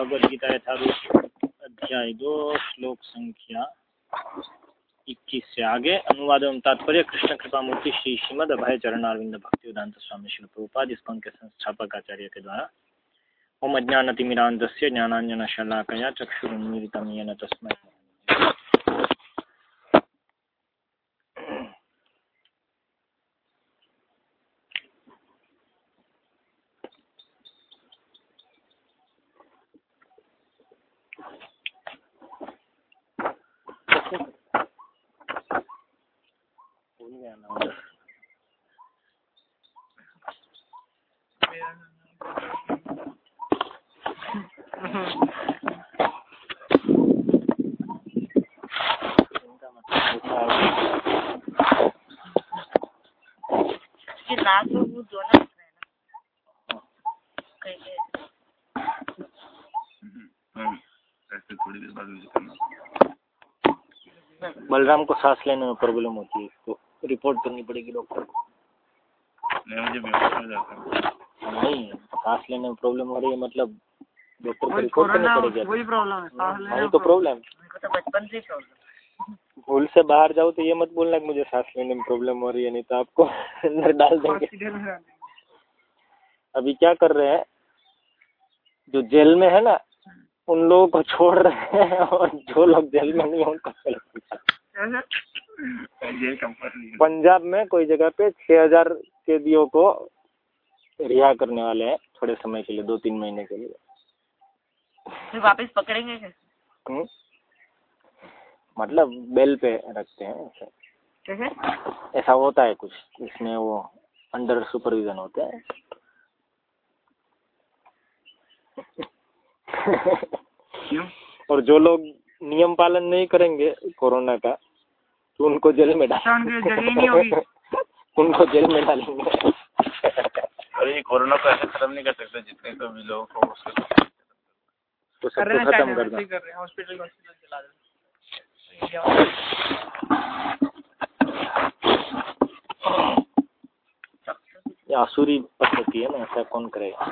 भगवद गीता यथारूप अध्याय दो श्लोक संख्या इक्कीस से आगे। अनुवाद एवं तात्पर्य, कृष्ण कृपा मूर्ति श्री श्रीमद अभय चरणारविंद भक्ति वेदांत स्वामी शिल प्रभुपाद इसको उनके संस्थापक आचार्य के द्वारा। ओम अज्ञानतिमिरांत ज्ञानांजन शलाकया चक्षुन्मीतम येन नाक में वो दोनों दिख रहे हैं ना कैसे ऐसे थोड़ी देर बाद मुझे करना बलराम को सांस लेने में प्रॉब्लम होती है तो रिपोर्ट करनी पड़ेगी डॉक्टर को। नहीं मुझे बेहोश हो जाता है। नहीं सांस लेने में प्रॉब्लम हो रही है मतलब डॉक्टर को रिपोर्ट करनी पड़ेगी। वही प्रॉब्लम है सांस लेने तो प्रॉब्लम तो बचपन से भूल से बाहर जाओ तो ये मत बोलना कि मुझे सांस लेने में प्रॉब्लम हो रही है नहीं तो आपको अंदर डाल देंगे। हैं। अभी क्या कर रहे हैं जो जेल में है ना उन लोगों को छोड़ रहे हैं और जो लोग जेल में नहीं है उनको ये कंपनी पंजाब में कोई जगह पे छह हज़ार कैदियों को रिहा करने वाले हैं थोड़े समय के लिए दो तीन महीने के लिए। फिर वापस पकड़ेंगे क्या? हम्म? मतलब बेल पे रखते हैं ऐसे। कैसे? ऐसा होता है कुछ इसमें वो अंडर सुपरविजन होते हैं। और जो लोग नियम पालन नहीं करेंगे कोरोना का तो उनको जेल में डाल उनके जेल में डालेंगे। अरे ये कोरोना को ऐसे खत्म नहीं कर सकते जितने तो भी लोग को उसके तो कर रहे सबको खत्म शायद कर रहे हैं हॉस्पिटल हॉस्पिटल चला रहे ये आसुरी पद्धति है ना ऐसा कौन करेगा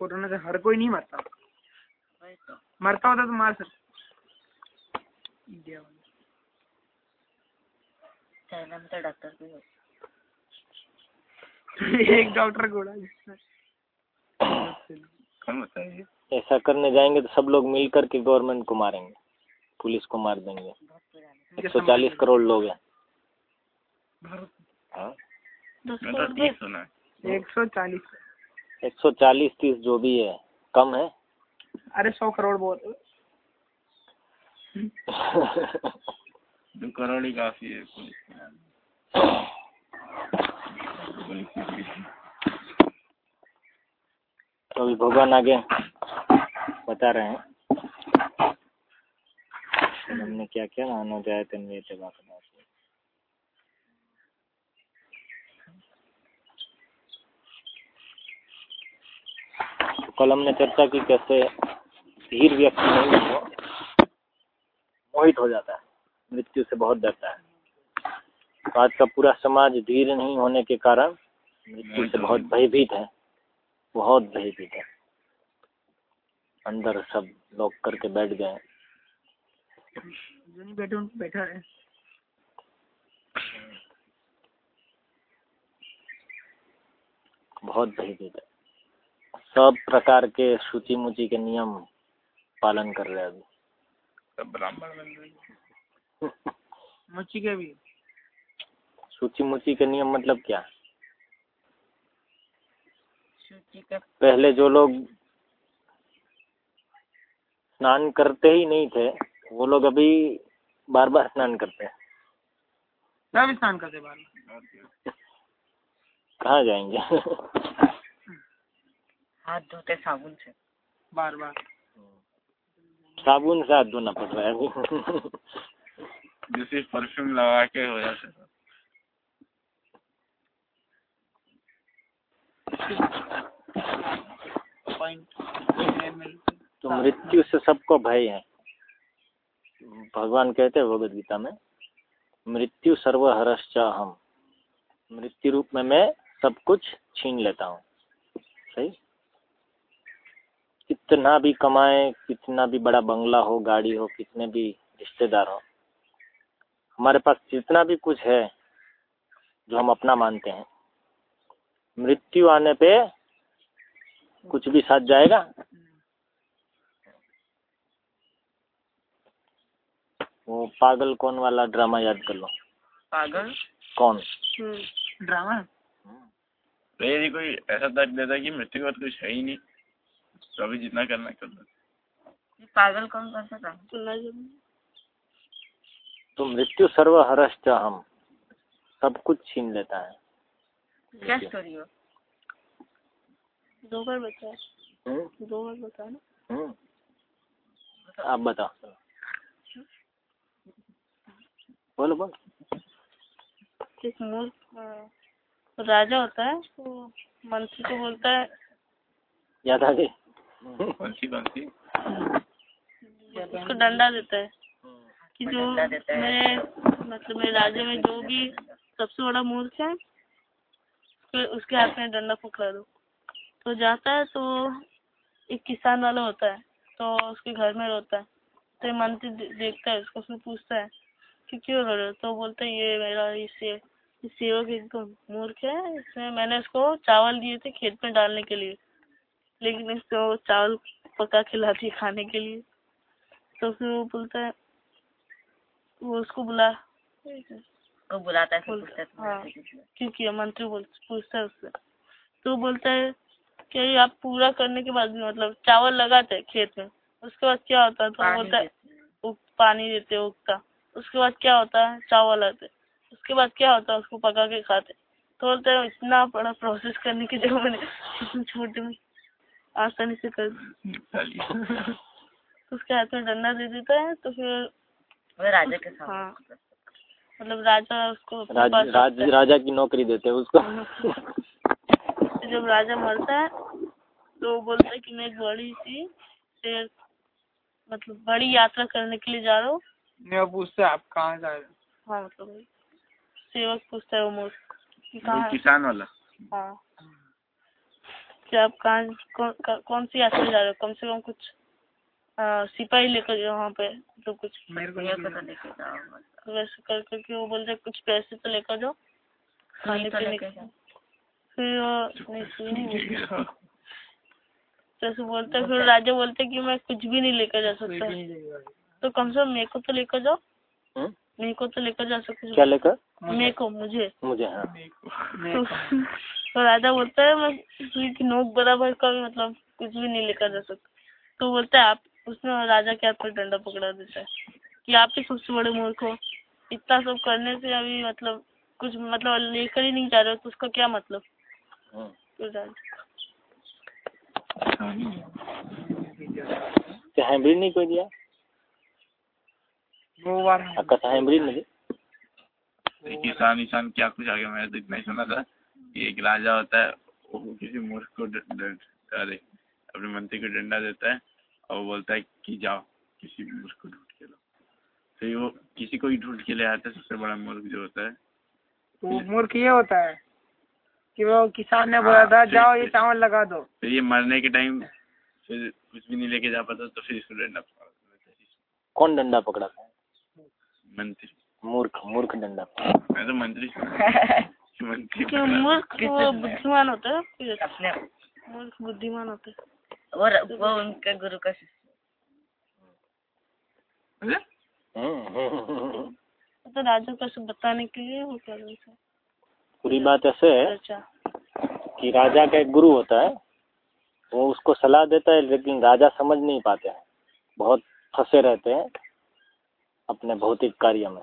कोरोना से हर कोई नहीं मरता। तो। मरता होता तो मार सकता इंडिया वाले चाइना में तो डॉक्टर एक डॉक्टर बताइए ऐसा करने जाएँगे तो सब लोग मिल करके गवर्नमेंट को मारेंगे। पुलिस को मार देंगे। एक सौ चालीस करोड़ लोग हैं। भारत हाँ? तो है। एक सौ चालीस। एक सौ चालीस तीस जो भी है कम है। अरे सौ करोड़ बोल दो करोड़ ही काफ़ी है तो अभी भगवान आगे बता रहे हैं। हमने क्या किया? ना अनो जाए तन्वे बात तो कल हमने चर्चा की कैसे धीर व्यक्ति नहीं हो मोहित हो जाता है मृत्यु से बहुत डरता है। तो आज का पूरा समाज धीर नहीं होने के कारण मृत्यु से बहुत भयभीत है बहुत भयभीत है। अंदर सब लॉक करके बैठ गए जो नहीं बैठे रहे बहुत भयभीत है। सब प्रकार के सूची मुची के नियम पालन कर रहे अभी। सब ब्राह्मण बन के भी। सूची मुची के नियम मतलब क्या? पहले जो लोग स्नान करते ही नहीं थे वो लोग अभी बार बार स्नान करते हैं। स्नान करते बाहर में। और कहाँ जाएँगे? हाथ धोते साबुन से बार बार. साबुन से हाथ धोना पड़ रहा है. अभी जो परफ्यूम लगा के हो जाता है। तो मृत्यु से सबको भय है। भगवान कहते हैं भगवद गीता में मृत्यु सर्वहरश्च हम मृत्यु रूप में मैं सब कुछ छीन लेता हूँ। सही? कितना भी कमाए कितना भी बड़ा बंगला हो गाड़ी हो कितने भी रिश्तेदार हो हमारे पास जितना भी कुछ है जो हम अपना मानते हैं मृत्यु आने पे कुछ भी साथ जाएगा? वो पागल कौन वाला ड्रामा याद कर लो? पागल? कौन? ड्रामा? तो यदि कोई ऐसा दर्द देता है कि मृत्यु के बाद कुछ है ही नहीं। तो अभी जितना करना कर लो। पागल कौन कर सकता है? तो मृत्यु सर्वहरश्च हम सब कुछ छीन लेता है। क्या स्टोरी हो। दो बार है हम्म? दो बार बता ना। हम्म? आप बताओ। बोलो बोलो। मूर्ख राजा होता है तो मंत्री को बोलता है। याद आ गई? कौन सी कौन सी उसको डंडा देता है कि जो डंडा मेरे मतलब मेरे राज्य में जो भी सबसे बड़ा मूर्ख है उसके उसके हाथ में डंडा पकड़ा दो। तो जाता है तो एक किसान वाला होता है तो उसके घर में रोता है। तो मंत्री देखता है उसको उसमें पूछता है कि क्यों रो रहे हो? तो बोलते है ये मेरा इसे ये सेवक एकदम मूर्ख है। इसमें मैंने उसको चावल दिए थे खेत में डालने के लिए। लेकिन इसको चावल पका खिलाती है खाने के लिए। तो फिर वो बोलता है वो उसको बुला। वो बुलाता है फिर बोल- पूछता है हाँ। तुम्हारे से कुछ। क्यों किया मंत्री बोल पूछता है उससे। तो वो बोलता है कि ये आप पूरा करने के बाद मतलब चावल लगाते हैं खेत में उसके बाद क्या होता है? तो बोलता है पानी देते उगता। उसके बाद क्या होता है? चावल आते उसके बाद क्या होता है? उसको पका के खाते तो बोलते हैं इतना बड़ा प्रोसेस करने की जगह मैंने छोटे में आसानी से कर तो उसके हाथ में डंडा दे देता है तो फिर वो राजा के साथ हाँ। मतलब राजा उसको राज, राज, राजा की नौकरी देते हैं उसको। जब राजा मरता है तो वो बोलता है कि मैं एक बड़ी सी से मतलब बड़ी यात्रा करने के लिए जा रहा हूँ। वो पूछते आप कहाँ जा रहे हो? हाँ मतलब सेवक पूछता है वो कहाँ किसान वाला। हाँ। कि आप कहाँ कौन, कौन सी यात्रा जा रहे हो? कम से कम कुछ आ, सिपाही लेकर जाओ वहाँ पे तो कुछ। मेरे को पता। तो जाओ तो वैसे कर करके वो बोलते हैं, कुछ पैसे तो लेकर जाओ खाने तो पीने के। फिर नहीं सुई नहीं बोलती जैसे बोलते फिर राजा बोलते हैं कि मैं कुछ भी नहीं लेकर जा सकता। तो कम से कम मेरे को तो लेकर जाओ। हम्म? मेरे को तो लेकर जा सकते क्या लेकर? मेरे को मुझे। मुझे हाँ। तो, तो राजा बोलता है मैं सुई की नोक बराबर का भी मतलब कुछ भी नहीं लेकर जा सकता। तो बोलता है आप उसने राजा के हाथ पर डंडा पकड़ा देता है कि आप ही सबसे बड़े मूर्ख हो। इतना सब करने से अभी मतलब कुछ मतलब लेकर ही नहीं जा रहे हो तो उसका क्या मतलब? हम्म। तो राजा हाइब्रिड नहीं कोई दिया। वो बार आपका तो हाइब्रिड नहीं। दी? तो किसान ईसान क्या कुछ आगे मैंने तो इतना ही सुना था। एक राजा होता है वो किसी मूर्ख को अरे अपने मंत्री को डंडा देता है और वो बोलता है कि जाओ किसी मूर्ख को ढूंढ के लो। फिर वो किसी को ही ढूंढ के ले आता है सबसे बड़ा मूर्ख जो होता है। वो मूर्ख ये होता है कि वो किसान ने बोला था हाँ, जाओ ये चावल लगा दो। फिर ये मरने के टाइम फिर कुछ भी नहीं लेके जा पाता तो फिर इसको डंडा पकड़ा कौन डंडा पकड़ा था? मंत्री। मूर्ख मूर्ख डंडा। पकड़ा मैं तो मंत्री। मंत्री मूर्ख वो बुद्धिमान होता है अपने मूर्ख बुद्धिमान होता है। वो वो उनके गुरु का शिष्य। तो राजा को सब बताने के लिए वो हैं पूरी बात ऐसे है अच्छा। कि राजा का एक गुरु होता है वो उसको सलाह देता है लेकिन राजा समझ नहीं पाते हैं। बहुत फंसे रहते हैं अपने भौतिक कार्य में।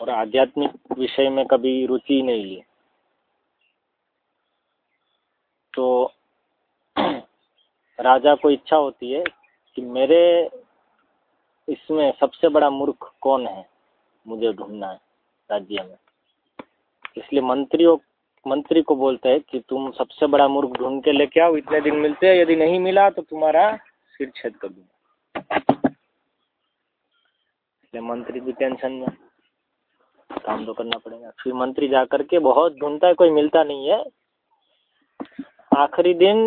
और आध्यात्मिक विषय में कभी रुचि नहीं ली। तो राजा को इच्छा होती है कि मेरे इसमें सबसे बड़ा मूर्ख कौन है? मुझे ढूंढना है राज्य में। इसलिए मंत्रियों, मंत्री को बोलते हैं कि तुम सबसे बड़ा मूर्ख ढूंढ के लेके आओ, इतने दिन मिलते हैं, यदि नहीं मिला तो तुम्हारा सिर छेद कर दूँगा। इसलिए मंत्री भी टेंशन में काम तो करना पड़ेगा। फिर मंत्री जा करके बहुत ढूंढता है, कोई मिलता नहीं है। आखिरी दिन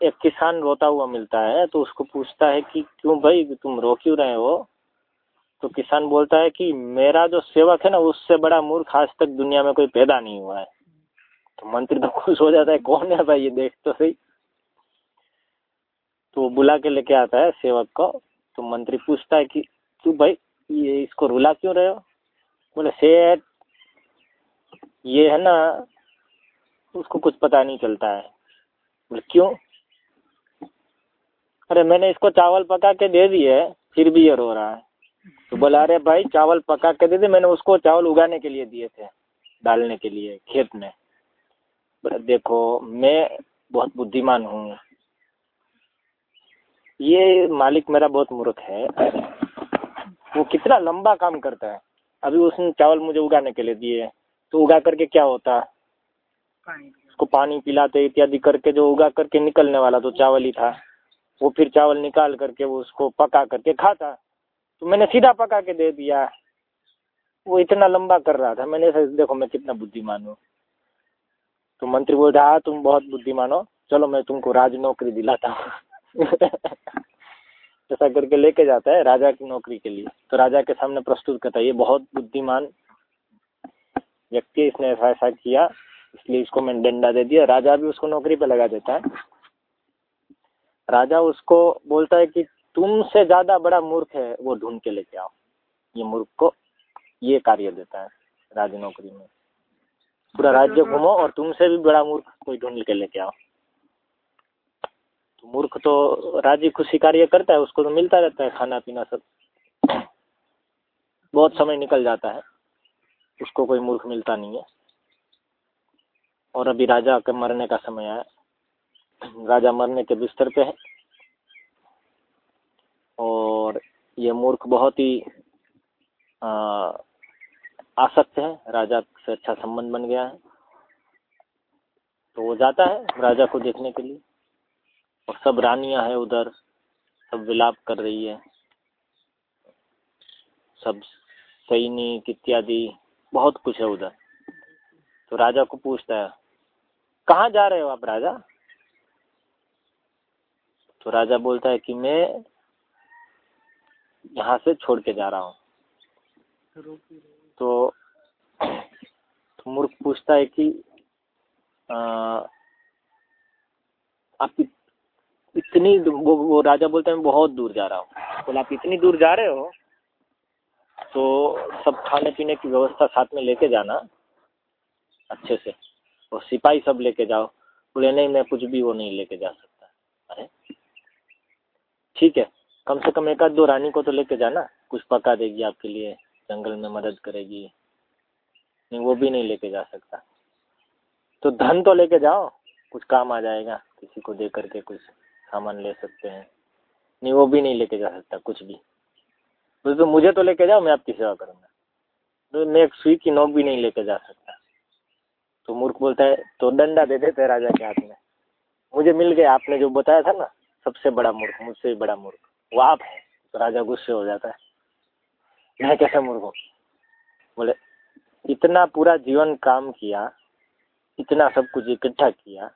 एक किसान रोता हुआ मिलता है तो उसको पूछता है कि क्यों भाई, तुम रो क्यों रहे हो? तो किसान बोलता है कि मेरा जो सेवक है ना, उससे बड़ा मूर्ख आज तक दुनिया में कोई पैदा नहीं हुआ है। तो मंत्री तो खुश हो जाता है, कौन है भाई, ये देख तो सही। तो बुला के लेके आता है सेवक को। तो मंत्री पूछता है कि तू भाई, ये इसको रुला क्यों रहे हो? बोले सेठ ये है ना, उसको कुछ पता नहीं चलता है। बोले, क्यों? अरे, मैंने इसको चावल पका के दे दिए, फिर भी ये रो रहा है। तो बोला, अरे भाई, चावल पका के दे दे, मैंने उसको चावल उगाने के लिए दिए थे, डालने के लिए, खेत में। बोला, देखो, मैं बहुत बुद्धिमान हूँ। ये मालिक मेरा बहुत मूर्ख है। वो कितना लंबा काम करता है। अभी उसने चावल मुझे उगाने के लिए दिए तो उगा करके क्या होता? उसको पानी पिलाते इत्यादि करके जो उगा करके निकलने वाला तो चावल ही था। वो फिर चावल निकाल करके वो उसको पका करके खाता। तो मैंने सीधा पका के दे दिया। वो इतना लंबा कर रहा था। मैंने देखो मैं कितना बुद्धिमान हूँ। तो मंत्री बोल रहा हाँ तुम बहुत बुद्धिमान हो। चलो मैं तुमको राज नौकरी दिलाता हूँ। ऐसा करके लेके जाता है राजा की नौकरी के लिए। तो राजा के सामने प्रस्तुत करता है, ये बहुत बुद्धिमान व्यक्ति इसने ऐसा ऐसा किया, इसलिए इसको मैंने डंडा दे दिया। राजा भी उसको नौकरी पे लगा देता है। राजा उसको बोलता है कि तुमसे ज़्यादा बड़ा मूर्ख है वो ढूंढ के लेके आओ। ये मूर्ख को ये कार्य देता है राज नौकरी में। पूरा राज्य घूमो और तुमसे भी बड़ा मूर्ख कोई ढूंढ के लेके आओ। तो मूर्ख तो राज़ी खुशी कार्य करता है, उसको तो मिलता रहता है खाना पीना सब। बहुत समय निकल जाता है, उसको कोई मूर्ख मिलता नहीं है। और अभी राजा के मरने का समय है राजा मरने के बिस्तर पे है। और ये मूर्ख बहुत ही आसक्त है। राजा से अच्छा संबंध बन गया है। तो वो जाता है राजा को देखने के लिए। और सब रानियाँ हैं उधर सब विलाप कर रही है। सब सैनिक इत्यादि बहुत कुछ है उधर। तो राजा को पूछता है कहाँ जा रहे हो आप राजा? तो राजा बोलता है कि मैं यहाँ से छोड़ के जा रहा हूँ। तो, तो मूर्ख पूछता है कि आ, आप इतनी वो, वो राजा बोलते हैं बहुत दूर जा रहा हूँ। बोला आप इतनी दूर जा रहे हो तो सब खाने पीने की व्यवस्था साथ में लेके जाना अच्छे से। और सिपाही सब लेके जाओ। बोले नहीं मैं कुछ भी वो नहीं लेके जा सकता। अरे ठीक है। कम से कम एक आध दो रानी को तो लेके जाना। कुछ पका देगी आपके लिए जंगल में मदद करेगी। नहीं वो भी नहीं लेके जा सकता। तो धन तो लेके जाओ कुछ काम आ जाएगा किसी को दे करके कुछ। सामान ले सकते हैं। नहीं वो भी नहीं लेके जा सकता कुछ भी। तो, तो मुझे तो लेके जाओ मैं आपकी सेवा करूँगा। तो मैं एक सुई की नोक भी नहीं लेके जा सकता। तो मूर्ख बोलता है तो डंडा दे देते राजा के हाथ में। मुझे मिल गया आपने जो बताया था ना सबसे बड़ा मूर्ख मुझसे भी बड़ा मूर्ख। वो आप है तो राजा गुस्से हो जाता है। मैं कैसे मूर्ख हूँ? बोले इतना पूरा जीवन काम किया इतना सब कुछ इकट्ठा किया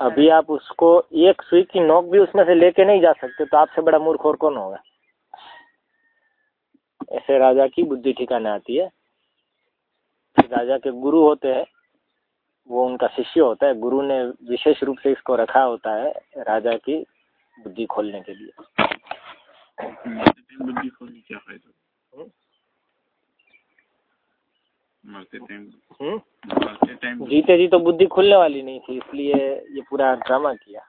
अभी आप उसको एक सुई की नोक भी उसमें से लेके नहीं जा सकते तो आपसे बड़ा मूर्ख और कौन होगा? ऐसे राजा की बुद्धि ठिकाने आती है। राजा के गुरु होते हैं वो उनका शिष्य होता है। गुरु ने विशेष रूप से इसको रखा होता है राजा की बुद्धि खोलने के लिए। बुद्धि खोलने क्या फ़ायदा मरते टाइम हम्म? मरते टाइम जीते जी तो बुद्धि खुलने वाली नहीं थी इसलिए ये पूरा ड्रामा किया।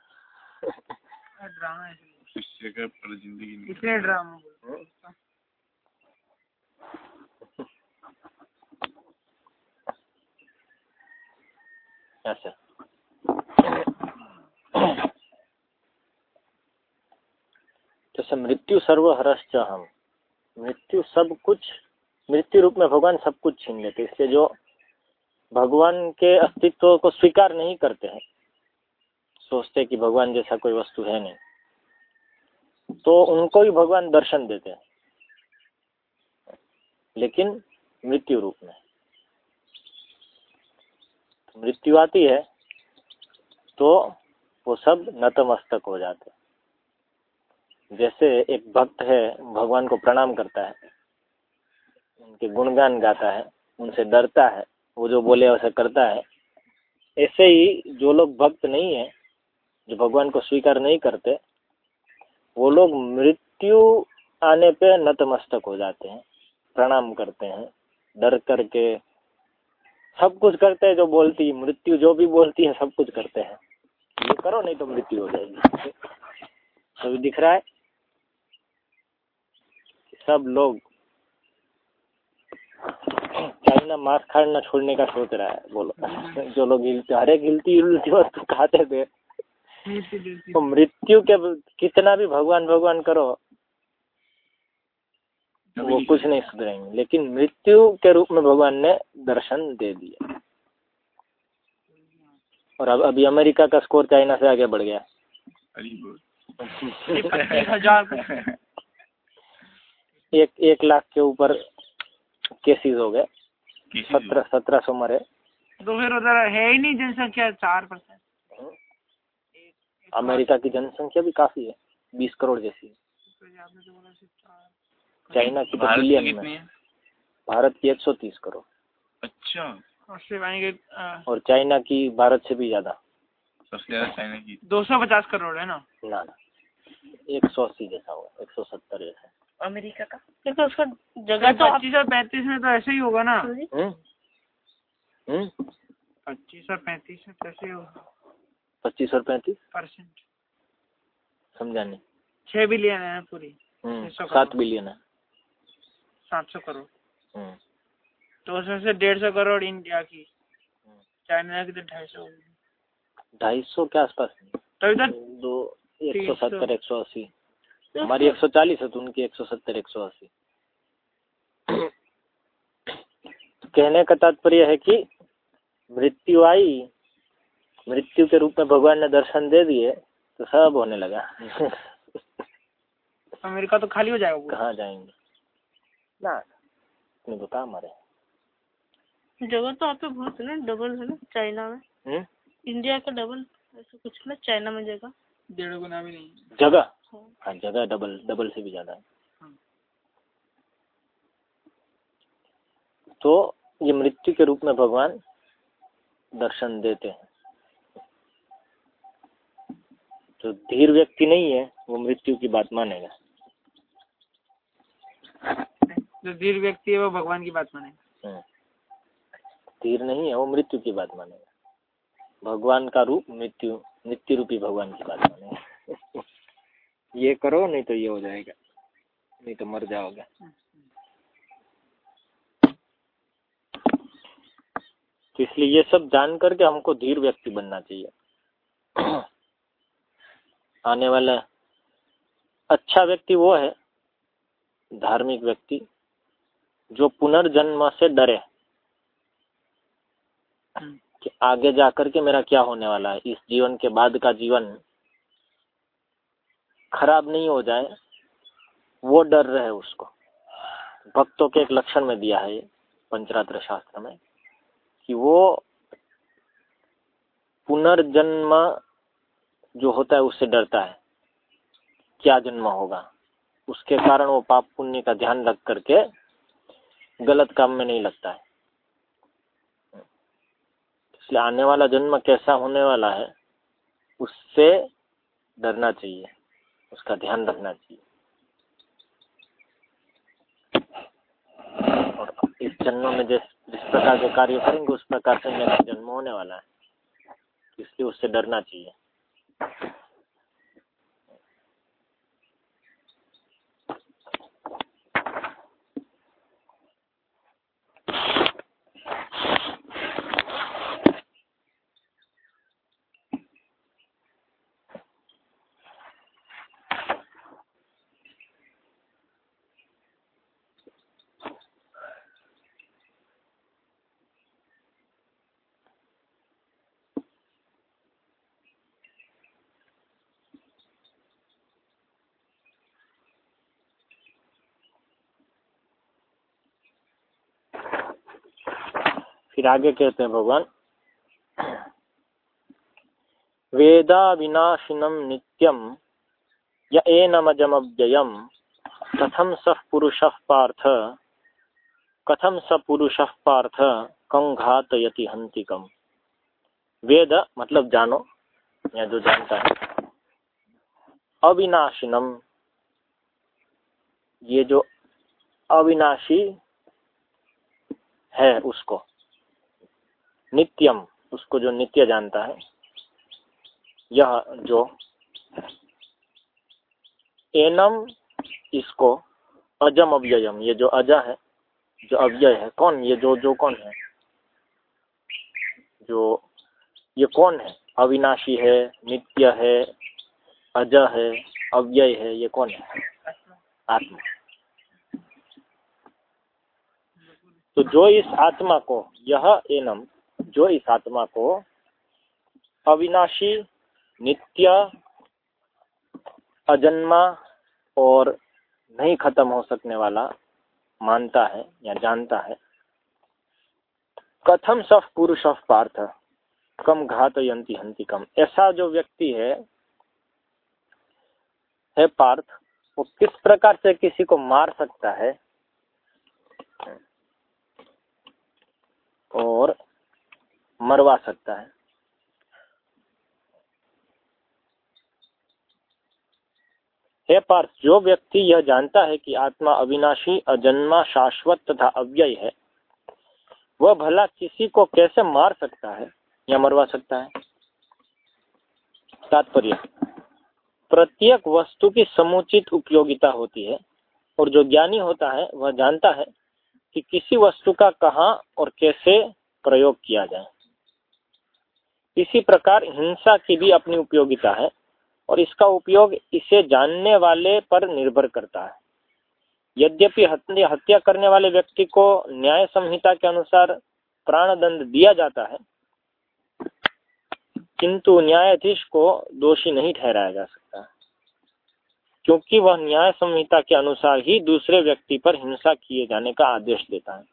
ड्रामा है। शिष्य पर ज़िंदगी नहीं। इसलिए ड्रामा अच्छा। जैसे मृत्यु सर्वहरश्च हम मृत्यु सब कुछ मृत्यु रूप में भगवान सब कुछ छीन लेते इसलिए जो भगवान के अस्तित्व को स्वीकार नहीं करते हैं, सोचते कि भगवान जैसा कोई वस्तु है नहीं तो उनको ही भगवान दर्शन देते हैं। लेकिन मृत्यु रूप में। मृत्यु आती है तो वो सब नतमस्तक हो जाते जैसे एक भक्त है, भगवान को प्रणाम करता है। उनके गुणगान गाता है, उनसे डरता है, वो जो बोले वैसे करता है। ऐसे ही जो लोग भक्त नहीं है, जो भगवान को स्वीकार नहीं करते, वो लोग मृत्यु आने पे नतमस्तक हो जाते हैं, प्रणाम करते हैं, डर करके सब कुछ करते हैं, जो बोलती है मृत्यु जो भी बोलती है, सब कुछ करते हैं। ये करो नहीं तो मृत्यु हो जाएगी। तो दिख रहा है? सब लोग चाइना मांस खाना छोड़ने का सोच रहा है बोलो। जो लोग एक हिलती हिलती वस्तु खाते थे। तो मृत्यु के कितना भी भगवान भगवान करो वो कुछ नहीं सुधरेंगे। लेकिन मृत्यु के रूप में भगवान ने दर्शन दे दिए और अब अभी अमेरिका का स्कोर चाइना से आगे बढ़ गया। एक एक लाख के ऊपर केसेस हो गए। सत्रह सत्रह सौ मरे तो फिर उधर है ही नहीं जनसंख्या चार परसेंट। अमेरिका की जनसंख्या भी काफ़ी है बीस करोड़ जैसी है। चाइना की तो भारत की में कितनी है? भारत की एक सौ तीस करोड़। अच्छा। और चाइना की भारत से भी ज़्यादा। सबसे ज़्यादा चाइना की। दो सौ पचास करोड़ है ना? ना ना। एक सौ अस्सी जैसा हुआ एक सौ सत्तर जैसा। अमेरिका का? लेकिन उसका जगह तो पच्चीस और पैंतीस में तो ऐसे ही होगा ना। हम्म। हम्म। पच्चीस और पैंतीस में तो ऐसे ही होगा। पच्चीस और पैंतीस? परसेंट। समझा नहीं छह बिलियन है पूरी। हम्म, सौ सात बिलियन है। सात सौ करोड़। हम्म, तो उसमें से डेढ़ सौ करोड़ इंडिया की। चाइना की तो ढाई सौ ढाई सौ के आसपास तो इधर दो एक सौ। सत्तर एक सौ अस्सी। हमारी एक सौ चालीस है तो उनकी एक सौ सत्तर एक सौ अस्सी। कहने का तात्पर्य है कि मृत्यु आई मृत्यु के रूप में भगवान ने दर्शन दे दिए तो सब होने लगा। अमेरिका तो खाली हो जाएगा कहाँ जाएँगे? ना अपने तो काम आ रहे जगह तो आप बहुत है ना डबल है ना चाइना में। हम्म? इंडिया का डबल ऐसा कुछ ना चाइना में जगह। डेढ़ गुना भी नहीं। जगह? हाँ जगह डबल डबल से भी ज़्यादा है। हाँ। तो ये मृत्यु के रूप में भगवान दर्शन देते हैं। जो धीर व्यक्ति नहीं है वो मृत्यु की बात मानेगा। जो धीर व्यक्ति है वो भगवान की बात मानेगा। हम्म। धीर नहीं है वो मृत्यु की बात मानेगा। भगवान का रूप मृत्यु मृत्यु रूपी भगवान की बात मानेगा। ये करो, नहीं तो ये हो जाएगा। नहीं तो मर जाओगे। तो इसलिए ये सब जान करके हमको धीर व्यक्ति बनना चाहिए। आने वाला अच्छा व्यक्ति वो है, धार्मिक व्यक्ति, जो पुनर्जन्म से डरे। कि आगे जाकर के मेरा क्या होने वाला है? इस जीवन के बाद का जीवन खराब नहीं हो जाए, वो डर रहे उसको। भक्तों के एक लक्षण में दिया है ये पंचरात्र शास्त्र में, कि वो पुनर्जन्म जो होता है उससे डरता है। क्या जन्म होगा? उसके कारण वो पाप पुण्य का ध्यान रख करके गलत काम में नहीं लगता है। इसलिए आने वाला जन्म कैसा होने वाला है, उससे डरना चाहिए। उसका ध्यान रखना चाहिए। और इस जन्म में जिस जिस प्रकार के कार्य करेंगे, उस प्रकार से मेरा जन्म होने वाला है। इसलिए उससे डरना चाहिए फिर आगे कहते हैं भगवान। वेदाविनाशिनं नित्यं य एनमजमव्ययं। कथं सः पुरुषः पार्थ? कथम स पुरुष पार्थ? कं घातयति हंतिकम वेद मतलब जानो, या जो जानता है। अविनाशिनम ये जो अविनाशी है उसको। नित्यम, उसको जो नित्य जानता है, यह जो एनम, इसको अजम अव्ययम, ये जो अजा है, जो अव्यय है, कौन, ये जो जो कौन है? जो, ये कौन है? अविनाशी है, नित्य है, अज है, अव्यय है, ये कौन है? आत्मा। तो जो इस आत्मा को, यह एनम जो इस आत्मा को अविनाशी, नित्य, अजन्मा और नहीं खत्म हो सकने वाला मानता है या जानता है। कथम सफ पुरुष पार्थ, कम घात यंती हंती कम। ऐसा जो व्यक्ति है है पार्थ, वो किस प्रकार से किसी को मार सकता है? और मरवा सकता है। हे पार्थ, जो व्यक्ति यह जानता है कि आत्मा अविनाशी, अजन्मा, शाश्वत तथा अव्यय है, वह भला किसी को कैसे मार सकता है या मरवा सकता है? तात्पर्य, प्रत्येक वस्तु की समुचित उपयोगिता होती है और जो ज्ञानी होता है, वह जानता है कि किसी वस्तु का कहाँ और कैसे प्रयोग किया जाए। इसी प्रकार हिंसा की भी अपनी उपयोगिता है और इसका उपयोग इसे जानने वाले पर निर्भर करता है। यद्यपि हत्या करने वाले व्यक्ति को न्याय संहिता के अनुसार प्राण दंड दिया जाता है, किंतु न्यायाधीश को दोषी नहीं ठहराया जा सकता, क्योंकि वह न्याय संहिता के अनुसार ही दूसरे व्यक्ति पर हिंसा किए जाने का आदेश देता है।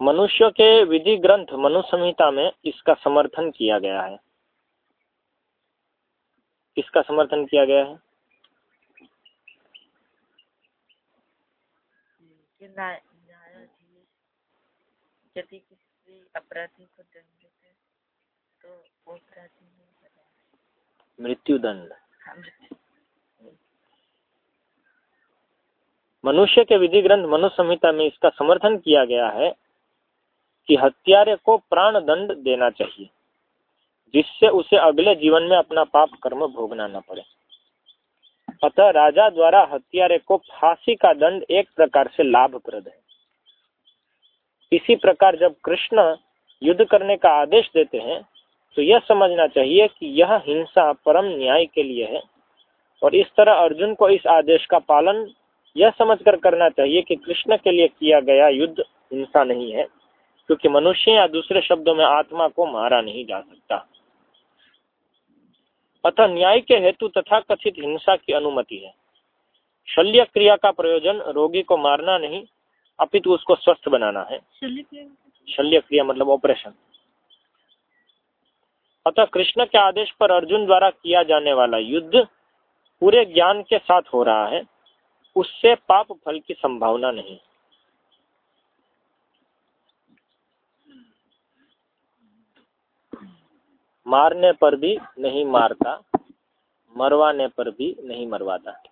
मनुष्य के विधि ग्रंथ मनु संहिता में इसका समर्थन किया गया है। किसका समर्थन किया गया है? यदि किसी अपराधी को दंड देते तो वो अपराधी नहीं मृत्यु दंड। हाँ, मनुष्य के विधि ग्रंथ मनु संहिता में इसका समर्थन किया गया है कि हत्यारे को प्राण दंड देना चाहिए, जिससे उसे अगले जीवन में अपना पाप कर्म भोगना न पड़े। अतः राजा द्वारा हत्यारे को फांसी का दंड एक प्रकार से लाभप्रद है। इसी प्रकार जब कृष्ण युद्ध करने का आदेश देते हैं तो यह समझना चाहिए कि यह हिंसा परम न्याय के लिए है। और इस तरह अर्जुन को इस आदेश का पालन यह समझकर करना चाहिए कि कृष्ण के लिए किया गया युद्ध हिंसा नहीं है। क्योंकि मनुष्य या दूसरे शब्दों में आत्मा को मारा नहीं जा सकता। अतः न्याय के हेतु तथा कथित हिंसा की अनुमति है। शल्य क्रिया का प्रयोजन रोगी को मारना नहीं अपितु उसको स्वस्थ बनाना है। शल्य क्रिया मतलब ऑपरेशन। अतः कृष्ण के आदेश पर अर्जुन द्वारा किया जाने वाला युद्ध पूरे ज्ञान के साथ हो रहा है। उससे पाप फल की संभावना नहीं। मारने पर भी नहीं मारता मरवाने पर भी नहीं मरवाता।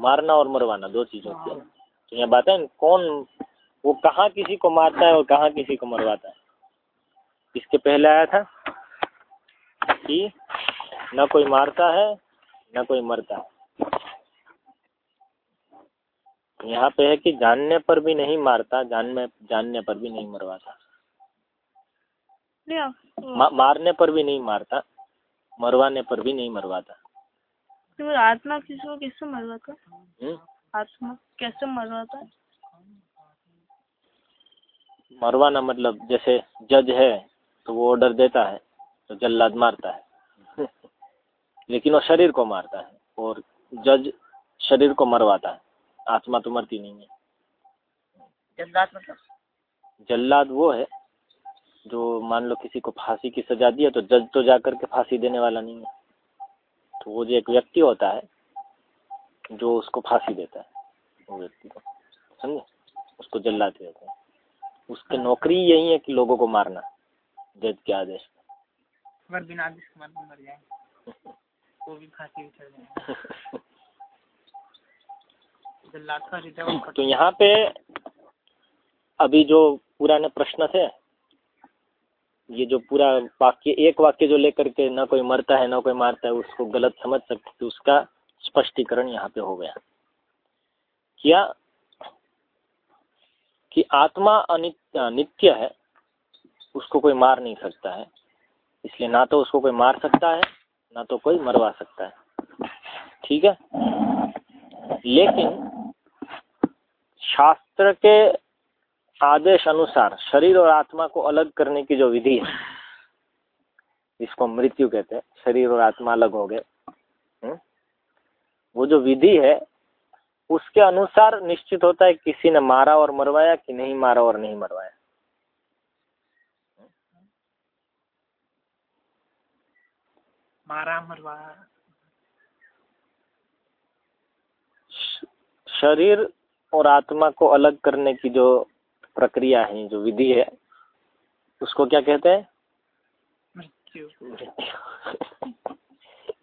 मारना और मरवाना दो चीज़ होती है। तो यहाँ बात है कौन वो कहाँ किसी को मारता है और कहाँ किसी को मरवाता है? इसके पहले आया था कि न कोई मारता है न कोई मरता है। यहाँ पे है कि जानने पर भी नहीं मारता जानने जानने पर भी नहीं मरवाता। मा, मारने पर भी नहीं मारता मरवाने पर भी नहीं मरवाता। तो आत्मा किसको कैसे मरवाता? हम्म? आत्मा कैसे मरवाता? मरवाना मतलब जैसे जज है तो वो ऑर्डर देता है तो जल्लाद मारता है। लेकिन वो शरीर को मारता है और जज शरीर को मरवाता है। आत्मा तो मरती नहीं है। जल्लाद मतलब? जल्लाद वो है जो मान लो किसी को फांसी की सजा दी है तो जज तो जा करके फांसी देने वाला नहीं है। तो वो जो एक व्यक्ति होता है जो उसको फांसी देता है वो व्यक्ति को समझे? उसको जल्लाद देते हैं। उसकी नौकरी यही है कि लोगों को मारना जज के आदेश अगर बिना आदेश के मर मर जाए वो भी फांसी भी जाए। जल्लाद का हृदय तो यहाँ पे अभी जो पुराने प्रश्न थे ये जो पूरा वाक्य, एक वाक्य जो लेकर के ना कोई मरता है, ना कोई मारता है, उसको गलत समझ सकते तो उसका स्पष्टीकरण यहाँ पे हो गया। क्या कि आत्मा अनित्य नित्य है, उसको कोई मार नहीं सकता है। इसलिए ना तो उसको कोई मार सकता है, ना तो कोई मरवा सकता है। ठीक है? लेकिन शास्त्र के आदेश अनुसार शरीर और आत्मा को अलग करने की जो विधि है जिसको मृत्यु कहते हैं शरीर और आत्मा अलग हो गए हम्म? वो जो विधि है उसके अनुसार निश्चित होता है किसी ने मारा और मरवाया कि नहीं मारा और नहीं मरवाया मारा मरवाया शरीर और आत्मा को अलग करने की जो प्रक्रिया है जो विधि है उसको क्या कहते हैं? मृत्यु।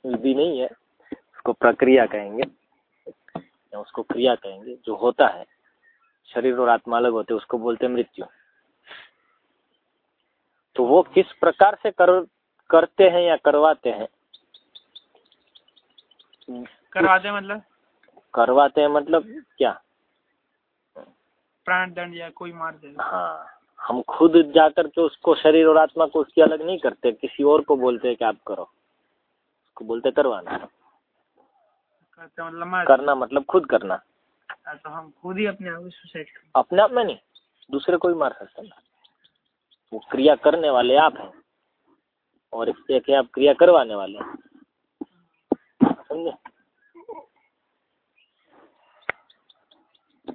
विधि नहीं है उसको प्रक्रिया कहेंगे। या उसको क्रिया कहेंगे जो होता है। शरीर और आत्मा अलग होते उसको बोलते हैं मृत्यु। तो वो किस प्रकार से कर करते हैं या करवाते हैं? करवाते मतलब? करवाते हैं मतलब क्या? प्राण दंड या कोई मार दे। हाँ हम खुद जाकर के उसको शरीर और आत्मा को उसकी अलग नहीं करते किसी और को बोलते हैं कि आप करो। उसको बोलते करवाना। करते मतलब करना मतलब खुद करना। हाँ, तो हम खुद ही अपने आप सुसाइड अपने आप में नहीं दूसरे को भी मार सकते वो क्रिया करने वाले आप हैं और एक है आप क्रिया करवाने वाले हैं। समझे?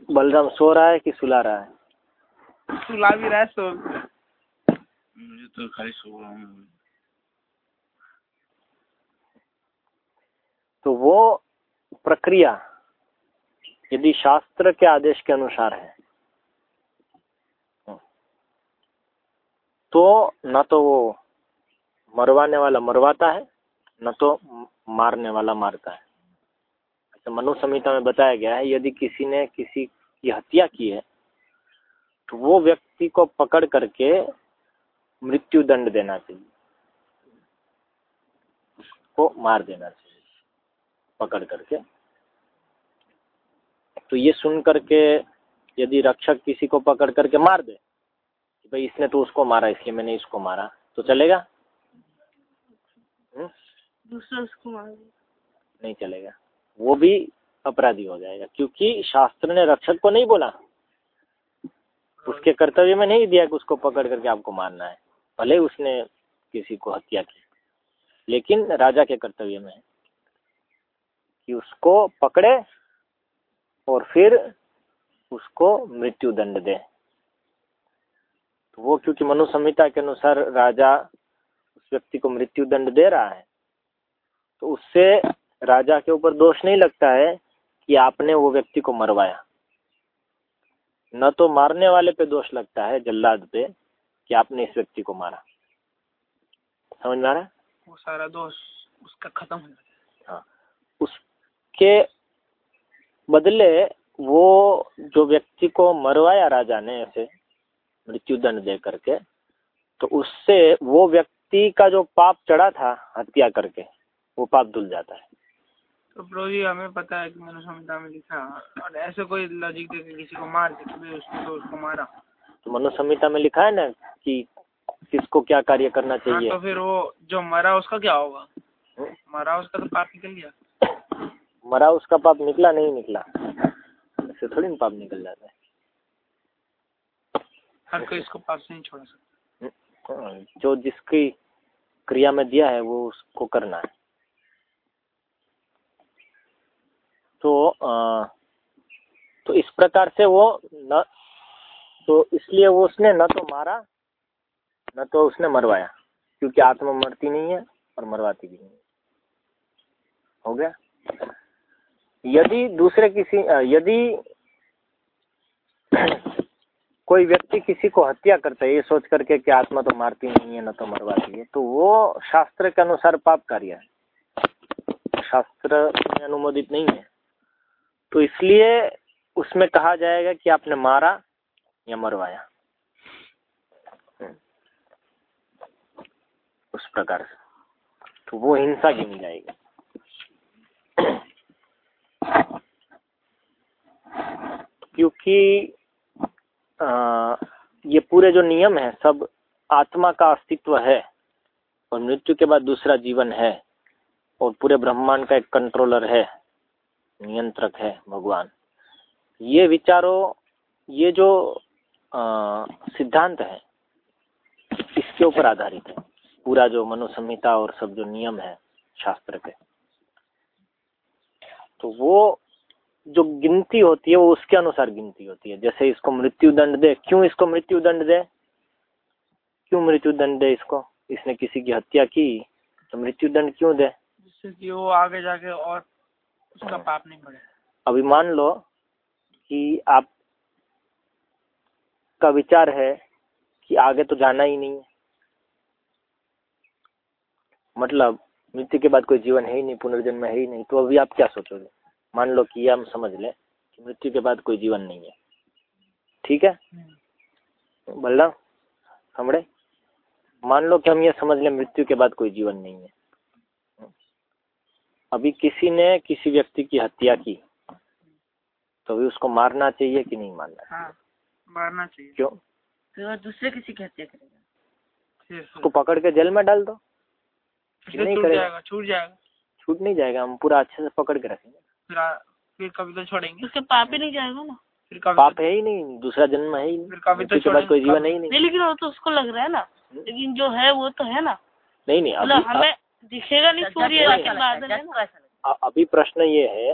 बलराम सो रहा है कि सुला रहा है? सुला भी रहा है तो मुझे तो खाली सो रहा हूँ। तो वो प्रक्रिया यदि शास्त्र के आदेश के अनुसार है तो न तो वो मरवाने वाला मरवाता है न तो मारने वाला मारता है। मनु संहिता में बताया गया है यदि किसी ने किसी की हत्या की है तो वो व्यक्ति को पकड़ करके मृत्यु दंड देना चाहिए। उसको मार देना चाहिए पकड़ करके। तो ये सुन करके यदि रक्षक किसी को पकड़ करके मार दे कि भाई इसने तो उसको मारा इसलिए मैंने इसको मारा तो चलेगा? हम्म? दूसरा उसको मार नहीं चलेगा। वो भी अपराधी हो जाएगा, क्योंकि शास्त्र ने रक्षक को नहीं बोला। उसके कर्तव्य में नहीं दिया कि उसको पकड़ करके आपको मारना है। भले उसने किसी को हत्या की, लेकिन राजा के कर्तव्य में है कि उसको पकड़े और फिर उसको मृत्यु दंड दे। तो वो क्योंकि मनु संहिता के अनुसार राजा उस व्यक्ति को मृत्यु दंड दे रहा है तो उससे राजा के ऊपर दोष नहीं लगता है कि आपने वो व्यक्ति को मरवाया। न तो मारने वाले पे दोष लगता है जल्लाद पे कि आपने इस व्यक्ति को मारा। समझ में आ रहा है? वो सारा दोष उसका खत्म हो जाता हाँ। उसके बदले वो जो व्यक्ति को मरवाया राजा ने ऐसे मृत्यु दंड दे करके तो उससे वो व्यक्ति का जो पाप चढ़ा था हत्या करके वो पाप धुल जाता है। तो प्रभु जी हमें पता है कि मैंने संहिता में लिखा और ऐसे कोई लॉजिक दे के किसी को मार दे कि उसने तो उसको मारा। तो मनु संहिता में लिखा है ना कि किसको क्या कार्य करना हाँ चाहिए? तो फिर वो जो मरा उसका क्या होगा? हम्म? मरा उसका तो पाप निकल गया। मरा उसका पाप निकला नहीं निकला? ऐसे थोड़ी ना पाप निकल जाता है। हर कोई इसको पाप से नहीं छोड़ सकता। हाँ, जो जिसकी क्रिया में दिया है वो उसको करना है। तो तो इस प्रकार से वो न तो इसलिए वो उसने न तो मारा, न तो उसने मरवाया, क्योंकि आत्मा मरती नहीं है और मरवाती भी नहीं। हो गया? यदि दूसरे किसी यदि कोई व्यक्ति किसी को हत्या करता है, ये सोच करके कि आत्मा तो मारती नहीं है, न तो मरवाती है तो वो शास्त्र के अनुसार पाप कार्य है। शास्त्र में अनुमोदित नहीं है। तो इसलिए उसमें कहा जाएगा कि आपने मारा या मरवाया। उस प्रकार से। तो वो हिंसा गिनी जाएगी। क्योंकि ये पूरे जो नियम है, सब आत्मा का अस्तित्व है और मृत्यु के बाद दूसरा जीवन है और पूरे ब्रह्मांड का एक कंट्रोलर है। नियंत्रक है भगवान। ये विचारों, ये जो सिद्धांत है, इसके ऊपर आधारित है। पूरा जो मनुसंहिता और सब जो नियम है शास्त्र के। तो वो जो गिनती होती है, वो उसके अनुसार गिनती होती है। जैसे इसको मृत्यु दंड दे, क्यों इसको मृत्यु दंड दे? क्यों मृत्यु दंड दे इसको? इसने किसी की हत्या की तो मृत्यु दंड क्यों दे? जिससे कि वो आगे जाके और उसका हाँ। पाप नहीं बढ़े। अभी मान लो कि आप का विचार है कि आगे तो जाना ही नहीं है। मतलब मृत्यु के बाद कोई जीवन है ही नहीं पुनर्जन्म है ही नहीं तो अभी आप क्या सोचोगे? मान लो कि हम समझ लें कि मृत्यु के बाद कोई जीवन नहीं है। ठीक है? हम्म। बल्ला हमड़े मान लो कि हम ये समझ लें मृत्यु के बाद कोई जीवन नहीं है। अभी किसी ने किसी व्यक्ति की हत्या की तो अभी उसको मारना चाहिए कि नहीं मारना हाँ, मारना चाहिए। क्यों? तो दूसरे किसी की हत्या करेगा। उसको पकड़ के जेल में डाल दो नहीं करेगा। छूट जाएगा। छूट नहीं जाएगा हम पूरा अच्छे से पकड़ के रखेंगे। फिर फिर कभी तो छोड़ेंगे। उसके पाप ही नहीं जाएगा ना। फिर कभी पाप तो, है ही नहीं दूसरा जन्म है ही नहीं। फिर कभी तो बाद कोई जीवन है ही नहीं। लेकिन वो तो उसको लग रहा है ना। हम्म। लेकिन जो है वो तो है ना। नहीं नहीं मतलब हमें दिखेगा नहीं सूर्य अभी प्रश्न ये है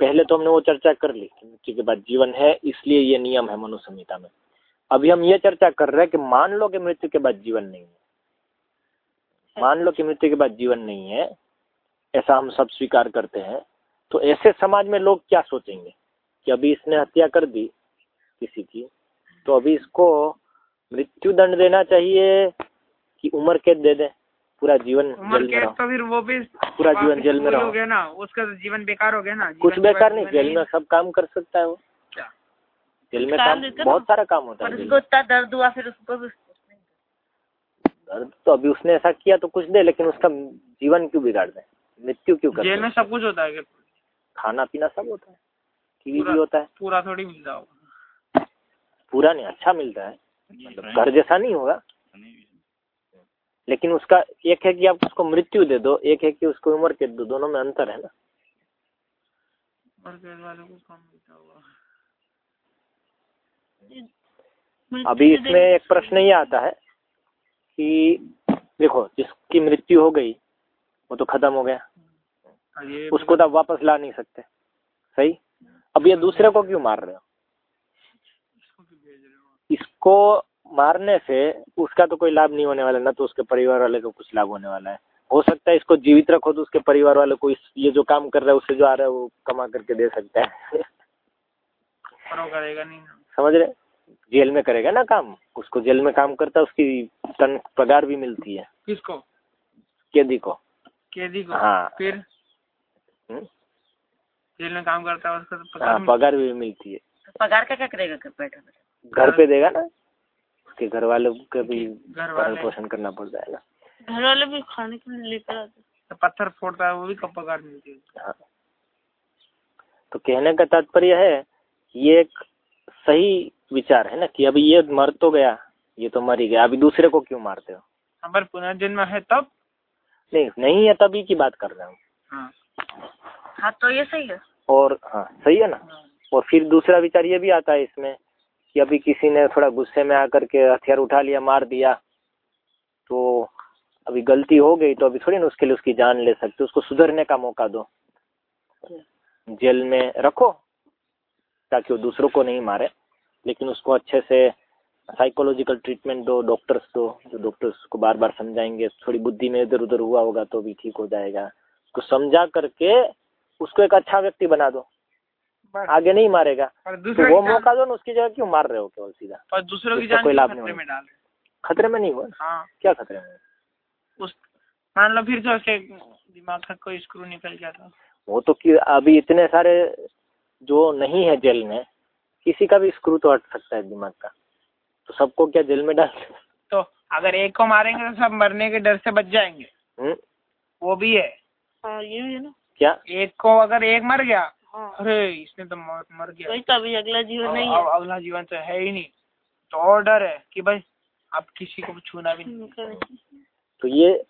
पहले तो हमने वो चर्चा कर ली मृत्यु के बाद जीवन है इसलिए ये नियम है मनु संहिता में। अभी हम ये चर्चा कर रहे हैं कि मान लो कि मृत्यु के बाद जीवन नहीं है। मान लो कि मृत्यु के बाद जीवन नहीं है ऐसा हम सब स्वीकार करते हैं तो ऐसे समाज में लोग क्या सोचेंगे कि अभी इसने हत्या कर दी किसी की तो अभी इसको मृत्यु दंड देना चाहिए कि उम्र कैद दे दे? पूरा जीवन जेल में तो फिर वो भी पूरा जीवन जेल में रहो। गया ना उसका तो जीवन बेकार हो गया ना कुछ बेकार नहीं जेल में सब काम कर सकता है वो। जेल में काम बहुत सारा काम होता है उसको इतना दर्द हुआ फिर उसको दर्द तो अभी उसने ऐसा किया तो कुछ दे लेकिन उसका जीवन क्यों बिगाड़ दे? मृत्यु क्यों कर जेल में सब कुछ होता है खाना पीना सब होता है। टीवी भी होता है। पूरा थोड़ी मिलता होगा पूरा नहीं अच्छा मिलता है। मतलब घर जैसा नहीं होगा। लेकिन उसका एक है कि आप उसको मृत्यु दे दो एक है कि उसको उम्र के दो दोनों में अंतर है ना। अभी इसमें एक प्रश्न ये आता है कि देखो जिसकी मृत्यु हो गई वो तो खत्म हो गया। हाँ, उसको तो आप वापस ला नहीं सकते। सही? अब ये दूसरे को क्यों मार रहे हो? इसको मारने से उसका तो कोई लाभ नहीं होने वाला ना तो उसके परिवार वाले को कुछ लाभ होने वाला है। हो सकता है इसको जीवित रखो तो उसके परिवार वाले को इस ये जो काम कर रहा है उससे जो आ रहा है वो कमा करके दे सकता है। करेगा नहीं। समझ रहे? जेल में करेगा ना काम? उसको जेल में काम करता है उसकी तन पगार भी मिलती है। किसको? कैदी को। कैदी को? हाँ। फिर? हम्म? जेल में काम करता है उसका तो पगार हाँ पगार भी मिलती है। पगार का क्या करेगा घर पे देगा ना? उसके घर वालों का भी भरण पोषण करना पड़ता है ना घर वाले भी खाने के लिए लेकर आते तो पत्थर फोड़ता है वो भी कब पगार मिलती है? हाँ। तो कहने का तात्पर्य है ये एक सही विचार है ना कि अभी ये मर तो गया ये तो मर ही गया अभी दूसरे को क्यों मारते हो? हमारे पुनर्जन्म है तब? नहीं नहीं है तभी की बात कर रहा हूँ हाँ।, हाँ तो ये सही है। और हाँ सही है ना? हाँ। और फिर दूसरा विचार ये भी आता है इसमें कि अभी किसी ने थोड़ा गुस्से में आकर के हथियार उठा लिया मार दिया तो अभी गलती हो गई तो अभी थोड़ी ना उसके लिए उसकी जान ले सकते उसको सुधरने का मौका दो। जेल में रखो ताकि वो दूसरों को नहीं मारे लेकिन उसको अच्छे से साइकोलॉजिकल ट्रीटमेंट दो डॉक्टर्स दो जो डॉक्टर्स को बार बार समझाएँगे थोड़ी बुद्धि में इधर उधर हुआ होगा तो भी ठीक हो जाएगा। उसको समझा करके उसको एक अच्छा व्यक्ति बना दो। आगे नहीं मारेगा। तो वो मौका दो ना उसकी जगह क्यों मार रहे हो केवल सीधा? और दूसरों की जान कोई लाभ नहीं खतरे में डाल? खतरे में नहीं हुआ हाँ। क्या खतरे में? उस मान लो फिर से उसके दिमाग का कोई स्क्रू निकल गया था। वो तो कि अभी इतने सारे जो नहीं है जेल में किसी का भी स्क्रू तो हट सकता है दिमाग का। तो सबको क्या जेल में डाल तो अगर एक को मारेंगे तो सब मरने के डर से बच जाएँगे। हम्म? वो भी है। हाँ ये भी है ना। क्या? एक को अगर एक मर गया हाँ। अरे इसने तो मर, मर गया। तो अभी अगला जीवन नहीं है। अगला जीवन तो है ही नहीं। तो और डर है कि भाई आप किसी को छूना भी नहीं। तो ये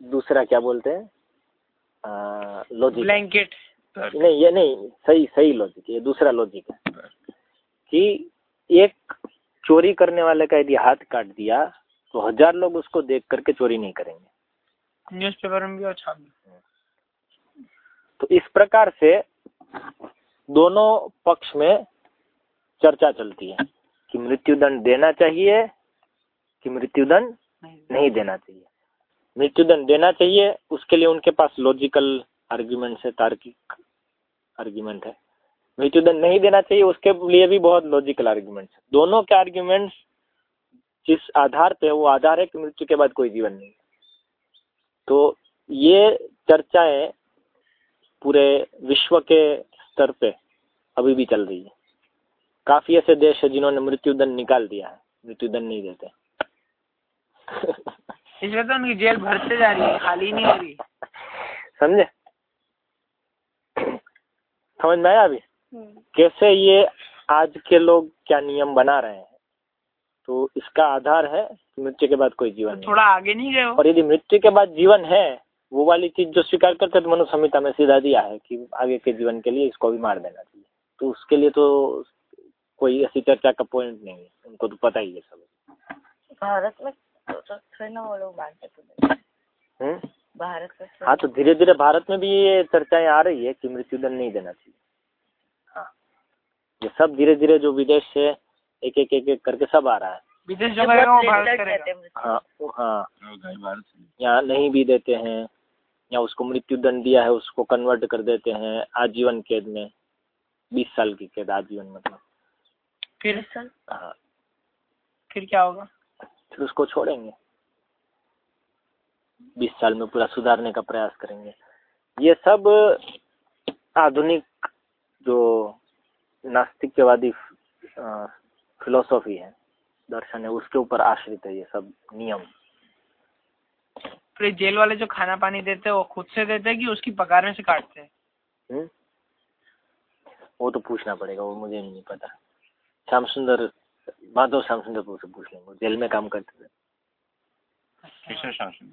दूसरा क्या बोलते हैं? लॉजिक ब्लैंकेट नहीं ये नहीं सही सही लॉजिक ये दूसरा लॉजिक है। कि एक चोरी करने वाले का यदि हाथ काट दिया तो हज़ार लोग उसको देख करके चोरी नहीं करेंगे। न्यूज़पेपर में भी और छाप तो इस प्रकार से दोनों पक्ष में चर्चा चलती है कि मृत्युदंड देना चाहिए कि मृत्युदंड नहीं देना चाहिए। मृत्युदंड देना चाहिए उसके लिए उनके पास लॉजिकल आर्ग्यूमेंट है तार्किक आर्ग्यूमेंट है। मृत्युदंड नहीं देना चाहिए उसके लिए भी बहुत लॉजिकल आर्ग्यूमेंट है। दोनों के आर्ग्यूमेंट्स जिस आधार पे है, वो आधार है कि मृत्यु के बाद कोई जीवन नहीं है। तो ये चर्चाएँ पूरे विश्व के स्तर पे अभी भी चल रही है। काफ़ी ऐसे देश है जिन्होंने मृत्युदंड निकाल दिया है। मृत्युदंड नहीं देते। इसलिए तो उनकी जेल भरते जा रही है खाली नहीं हो रही। समझे? समझ में आया अभी? हम्म। कैसे ये आज के लोग क्या नियम बना रहे हैं? तो इसका आधार है कि मृत्यु के बाद कोई जीवन नहीं। थोड़ा आगे नहीं गए और यदि मृत्यु के बाद जीवन है वो वाली चीज़ जो स्वीकार करते हैं, तो मनु संहिता में सीधा दिया है कि आगे के जीवन के लिए इसको भी मार देना चाहिए। तो उसके लिए तो कोई ऐसी चर्चा का पॉइंट नहीं है। उनको तो पता ही है सब। भारत में तो तो ना वो लोग बांटते तो हम्म? भारत में हाँ तो धीरे धीरे भारत में भी ये चर्चाएँ आ रही है कि मृत्युदंड नहीं देना चाहिए। हाँ। ये सब धीरे धीरे जो विदेश से एक एक एक एक करके सब आ रहा है। विदेश जो हैं। हाँ यहाँ नहीं भी देते हैं। या उसको मृत्यु दंड दिया है उसको कन्वर्ट कर देते हैं आजीवन कैद में। बीस साल की कैद आजीवन मतलब। फिर सर? हाँ। फिर क्या होगा? फिर उसको छोड़ेंगे। बीस साल में पूरा सुधारने का प्रयास करेंगे। ये सब आधुनिक जो नास्तिकवादी फिलोसॉफी है दर्शन है उसके ऊपर आश्रित है ये सब नियम। फिर जेल वाले जो खाना पानी देते हैं वो खुद से देते हैं कि उसकी पगार में से काटते हैं? हम्म? वो तो पूछना पड़ेगा वो मुझे नहीं पता। श्याम सुंदर माधव श्याम सुंदर से पूछ लेंगे वो जेल में काम करते थे। किशोर शासन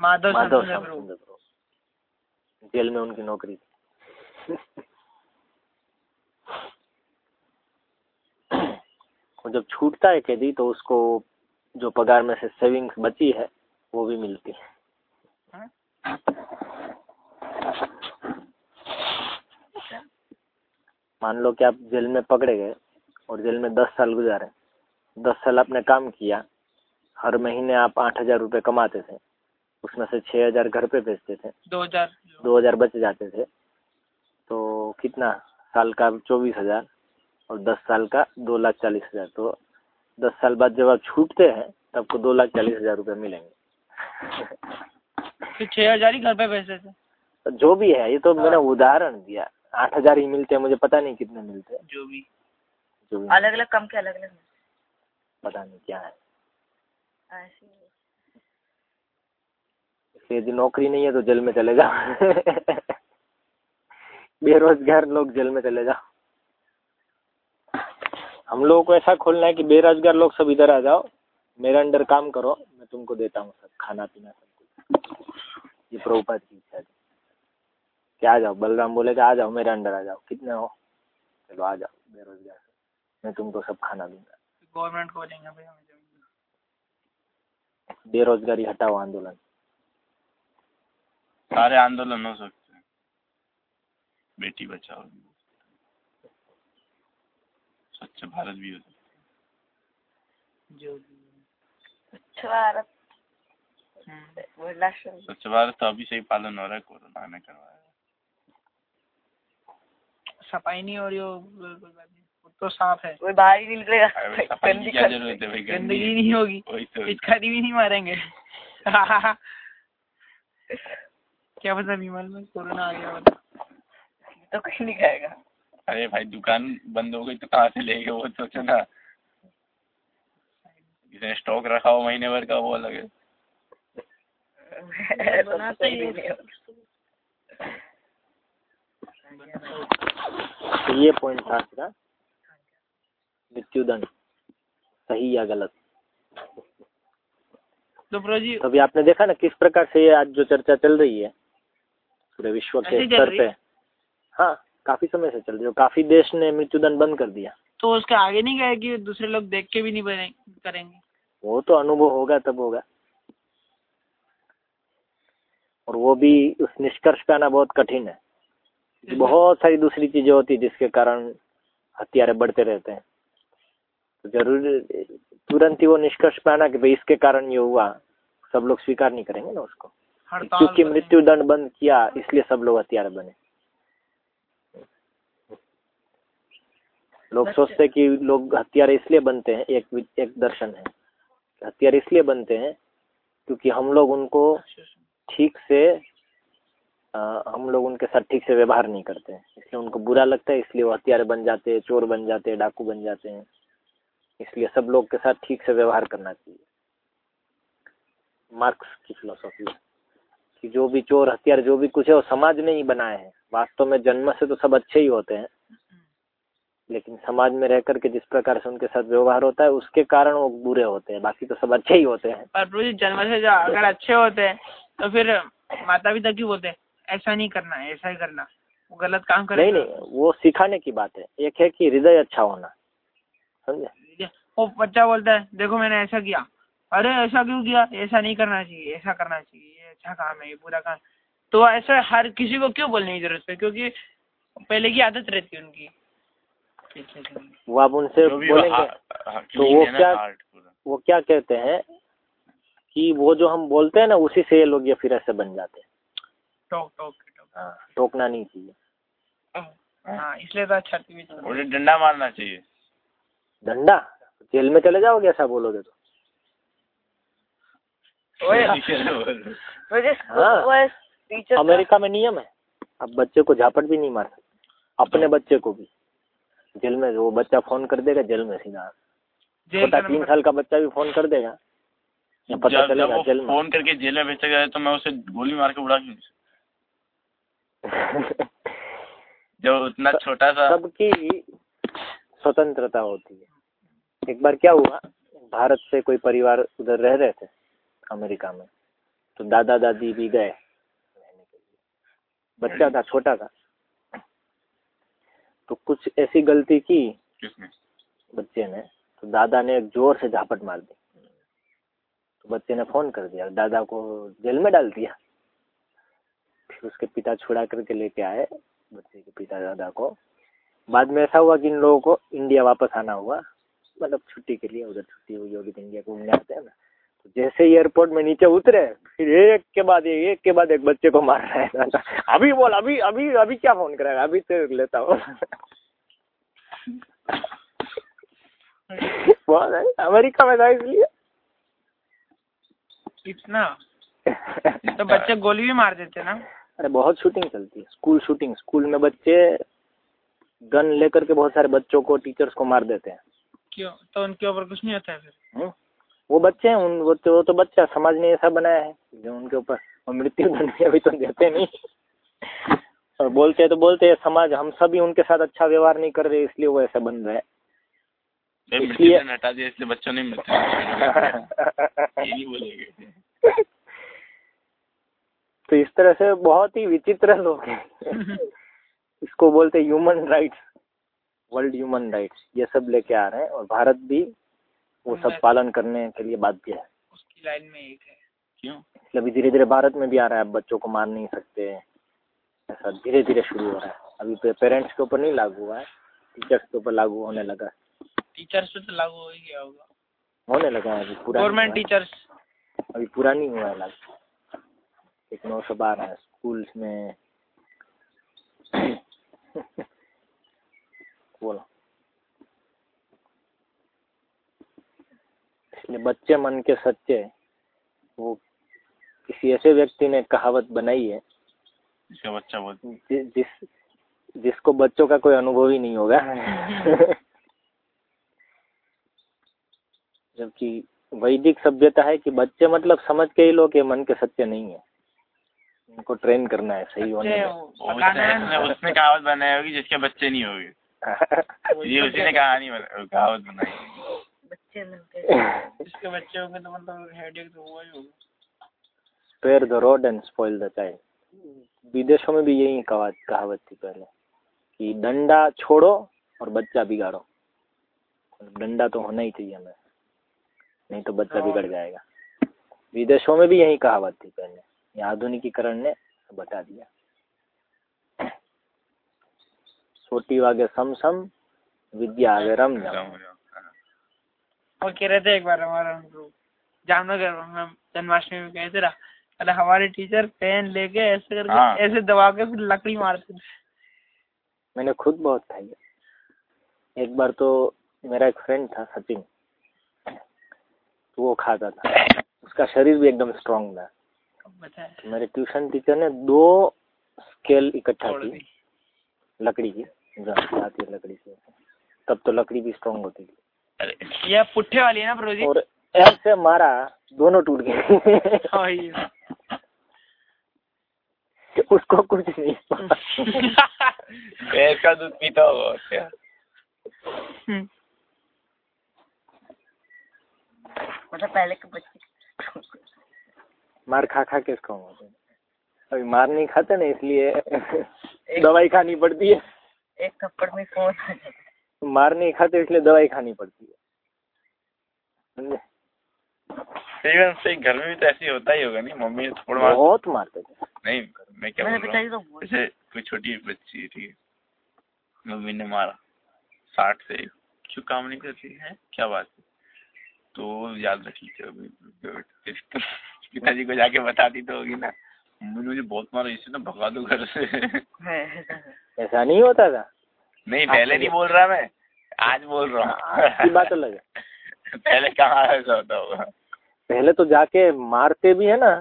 माधव माधव श्याम सुंदर। जेल में उनकी नौकरी थी। वो जब छूटता है कैदी तो उसको जो पगार में से सेविंग्स बची है वो भी मिलती है। हाँ? मान लो कि आप जेल में पकड़े गए और जेल में दस साल गुजारे। दस साल आपने काम किया हर महीने आप आठ हज़ार रुपये कमाते थे। उसमें से छः हज़ार घर पे भेजते थे। दो हज़ार। दो हज़ार बच जाते थे। तो कितना? साल का चौबीस हज़ार और दस साल का दो लाख चालीस हज़ार। तो दस साल बाद जब आप छूटते हैं तब आपको दो लाख चालीस हज़ार रुपये मिलेंगे। फिर छह हज़ार ही घर पे भेजते थे। तो जो भी है ये तो मैंने उदाहरण दिया। आठ हज़ार ही मिलते हैं मुझे पता नहीं कितने मिलते हैं। जो भी। जो भी। अलग अलग कम के अलग अलग पता नहीं क्या है। इसलिए यदि नौकरी नहीं है तो जेल में चले जाओ। बेरोजगार लोग जेल में चले जाओ। हम लोगों को ऐसा खोलना है कि बेरोजगार लोग सब इधर आ जाओ। मेरे अंडर काम करो मैं तुमको देता हूँ सब खाना पीना सब कुछ। ये प्रभुपाद की इच्छा थी। कि आ जाओ बलराम बोले कि आ जाओ मेरे अंडर आ जाओ। कितने हो? चलो आ जाओ बेरोजगार मैं तुमको सब खाना दूँगा। गवर्नमेंट को देंगे भाई बेरोजगारी हटाओ आंदोलन। सारे आंदोलन हो सकते हैं। बेटी बचाओ। स्वच्छ भारत भी हो सकता है। जो स्वच्छ भारत हम्म। स्वच्छ भारत तो अभी से ही पालन हो रहा है कोरोना ने करवाया सफ़ाई नहीं हो रही हो वो तो साफ़ है। कोई बाहर ही नहीं निकलेगा। गंदी क्या कर- ज़रूरत है भाई गंदगी नहीं होगी। तो। पिचकारी भी नहीं मारेंगे। क्या पता विमल में कोरोना आ गया तो कोई नहीं खाएगा। अरे भाई दुकान बंद हो गई तो कहाँ से लेंगे? वो सोचो ना जिसने स्टॉक रखा हो महीने भर का वो अलग है। तो बनाते ही होगा। तो ये पॉइंट था आपका। मृत्युदंड। सही या गलत? तो प्रो जी तो अभी आपने देखा ना किस प्रकार से ये आज जो चर्चा चल रही है? पूरे विश्व के स्तर पे। हाँ? काफ़ी समय से चल रही है काफ़ी देश ने मृत्युदंड बंद कर दिया। तो उसके आगे नहीं गए कि दूसरे लोग देख के भी नहीं बने करेंगे? वो तो अनुभव होगा तब होगा। और वो भी उस निष्कर्ष पे आना बहुत कठिन है। बहुत सारी दूसरी चीज़ें होती जिसके कारण हत्यारे बढ़ते रहते हैं। तो ज़रूरी तुरंत ही वो निष्कर्ष पे आना कि भाई इसके कारण ये हुआ सब लोग स्वीकार नहीं करेंगे ना उसको। क्योंकि मृत्यु दंड बंद किया इसलिए सब लोग हत्यारे बने। लोग सोचते कि लोग हत्यारे इसलिए बनते हैं एक एक दर्शन है। हत्यारे इसलिए बनते हैं क्योंकि हम लोग उनको ठीक से हम लोग उनके साथ ठीक से व्यवहार नहीं करते हैं। इसलिए उनको बुरा लगता है इसलिए वो हत्यारे बन जाते हैं चोर बन जाते हैं डाकू बन जाते हैं। इसलिए सब लोग के साथ ठीक से व्यवहार करना चाहिए। मार्क्स की फिलोसॉफी कि जो भी चोर हथियार जो भी कुछ है वो समाज ने ही बनाए हैं। वास्तव में जन्म से तो सब अच्छे ही होते हैं। लेकिन समाज में रह करके जिस प्रकार से उनके साथ व्यवहार होता है उसके कारण वो बुरे होते हैं। बाकी तो सब अच्छे ही होते हैं। पर जी जन्म से जो अगर अच्छे होते हैं तो फिर माता पिता क्यों बोलते हैं? ऐसा नहीं करना है ऐसा ही करना। वो गलत काम नहीं नहीं वो सिखाने की बात है। एक है कि हृदय अच्छा होना। समझे? वो बच्चा बोलता है देखो मैंने ऐसा किया। अरे ऐसा क्यों किया? ऐसा नहीं करना चाहिए ऐसा करना चाहिए। ये अच्छा काम है ये बुरा काम तो ऐसा हर किसी को क्यों बोलने की ज़रूरत है? क्योंकि पहले की आदत रहती है उनकी। वो आप उनसे बोलेंगे हा- हा- तो वो क्या- वो क्या कहते हैं कि वो जो हम बोलते हैं ना उसी से ये लोग ये फिर ऐसे बन जाते हैं। टोक टोक टोक। हाँ टोकना नहीं चाहिए। हाँ इसलिए तो अच्छा टीवी चल उन्हें डंडा मारना चाहिए। डंडा? जेल में चले जाओगे ऐसा बोलोगे तो? हाँ। अमेरिका में नियम है। अब बच्चे को झापट भी नहीं मार सकते। अपने बच्चे को भी। जेल में वो बच्चा फ़ोन कर देगा जेल में सीधा। छोटा तीन साल का बच्चा भी फ़ोन कर देगा। या पता चलेगा जेल में। फ़ोन करके जेल में भेजा गया तो मैं उसे गोली मार के उड़ा क्यों सकता? उतना छोटा सा सबकी स्वतंत्रता होती है। एक बार क्या हुआ? भारत से कोई परिवार उधर रह रहे थे अमेरिका में। तो दादा दादी भी गए बच्चा था छोटा था। तो कुछ ऐसी गलती की बच्चे ने? तो दादा ने एक ज़ोर से झापट मार दी। तो बच्चे ने फ़ोन कर दिया। दादा को जेल में डाल दिया। फिर उसके पिता छुड़ा करके लेके आए बच्चे के पिता दादा को। बाद में ऐसा हुआ कि इन लोगों को इंडिया वापस आना हुआ। मतलब छुट्टी के लिए उधर छुट्टी हुई होगी तो इंडिया घूमने आते हैं ना। जैसे ही एयरपोर्ट में नीचे उतरे फिर एक के बाद एक एक के बाद एक बच्चे को मार रहा है दादा। अभी बोल अभी अभी अभी क्या फ़ोन करेगा? अभी तो लेता हूँ। बहुत है अमेरिका में था इसलिए। इतना? तो बच्चे गोली भी मार देते ना? अरे बहुत शूटिंग चलती है स्कूल शूटिंग स्कूल में बच्चे गन लेकर के बहुत सारे बच्चों को टीचर्स को मार देते हैं। क्यों? तो उनके ऊपर कुछ नहीं होता है फिर? हम्म? वो बच्चे हैं उन वो तो वो तो बच्चा समाज ने ऐसा बनाया है। जो उनके ऊपर और मृत्यु दंड भी अभी तो देते नहीं। और बोलते हैं तो बोलते हैं समाज हम सभी उनके साथ अच्छा व्यवहार नहीं कर रहे इसलिए वो ऐसा बन रहा है। इसलिए- हटा दिया इसलिए बच्चों ने नहीं तो इस तरह से बहुत ही विचित्र लोग हैं। इसको बोलते human rights world human rights ये सब लेके आ रहे हैं। और भारत भी वो सब पालन करने के लिए बाध्य है। उसकी लाइन में एक है। क्यों? इसलिए अभी धीरे धीरे भारत में भी आ रहा है बच्चों को मार नहीं सकते। ऐसा धीरे धीरे शुरू हो रहा है। अभी पेरेंट्स के ऊपर नहीं लागू हुआ है टीचर्स के ऊपर लागू होने लगा है। टीचर्स पे तो लागू हो ही गया होगा। होने लगा है अभी पूरा नहीं गवर्नमेंट हुआ है। टीचर्स अभी पूरा नहीं हुआ है लागू। एक नौ सौ बारह है स्कूल्स में। बोलो। इसलिए बच्चे मन के सच्चे वो किसी ऐसे व्यक्ति ने कहावत बनाई है। इसका बच्चा बहुत जि, जिस जिसको बच्चों का कोई अनुभव ही नहीं होगा। जबकि वैदिक सभ्यता है कि बच्चे मतलब समझ के ही लोग ये मन के सच्चे नहीं है। उनको ट्रेन करना है सही होने में। उसने उसने कहावत बनाई होगी जिसके बच्चे नहीं होंगे। ये उसी ने कहानी कहावत बनाई। बच्चे मिलते जिसके बच्चे होंगे तो मतलब हेडेक तो हुआ ही होगा। Spare the rod and spoil the child विदेशों में भी यही कहावत कहावत थी पहले कि डंडा छोड़ो और बच्चा बिगाड़ो। डंडा तो होना ही चाहिए हमें नहीं तो बच्चा बिगड़ जाएगा। विदेशों में भी यही कहावत थी पहले ये आधुनिकीकरण ने बता दिया। छोटी वागे सम सम विद्या आगे रम वो कह रहे थे एक बार हमारा जामनगर हम जन्माष्टमी में गए थे ना। अरे हमारे टीचर पेन लेके ऐसे करके हाँ। ऐसे दबा के फिर लकड़ी मारते थे। मैंने खुद बहुत खाई है। एक बार तो मेरा एक फ्रेंड था सचिन। तो वो खाता था। उसका शरीर भी एकदम स्ट्रांग था। तो मेरे ट्यूशन टीचर ने दो स्केल इकट्ठा की। लकड़ी की जो आती है लकड़ी की तब तो लकड़ी भी स्ट्रांग होती थी। ये पुट्ठे वाली है ना प्रो जी? और ऐसे मारा दोनों टूट गए। उसको कुछ नहीं। भैंस का दूध पीता होगा क्या। मतलब पहले के बच्चे। मार खा खा के इसका अभी मार नहीं खाते ना इसलिए दवाई खानी पड़ती है। एक थप्पड़ में फ़ोन आ जाता मार नहीं खाते इसलिए दवाई खानी पड़ती है समझे? इवन से घर में भी तो ऐसे ही होता ही होगा नहीं मम्मी थोड़ा मार बहुत मारते थे नहीं मैं क्या बोल रहा हूँ तो बहुत जैसे कोई छोटी बच्ची है ठीक है मम्मी ने मारा साठ से क्यों काम नहीं करती है क्या बात है तो याद रख लीजिए पिताजी को जाके बताती तो होगी ना मम्मी ने मुझे बहुत मारा इसे ना भगा दो घर से ऐसा नहीं होता था नहीं पहले नहीं बोल रहा मैं आज बोल रहा हूँ। बात अलग है। पहले कहाँ ऐसा होता होगा पहले तो जाके मारते भी है ना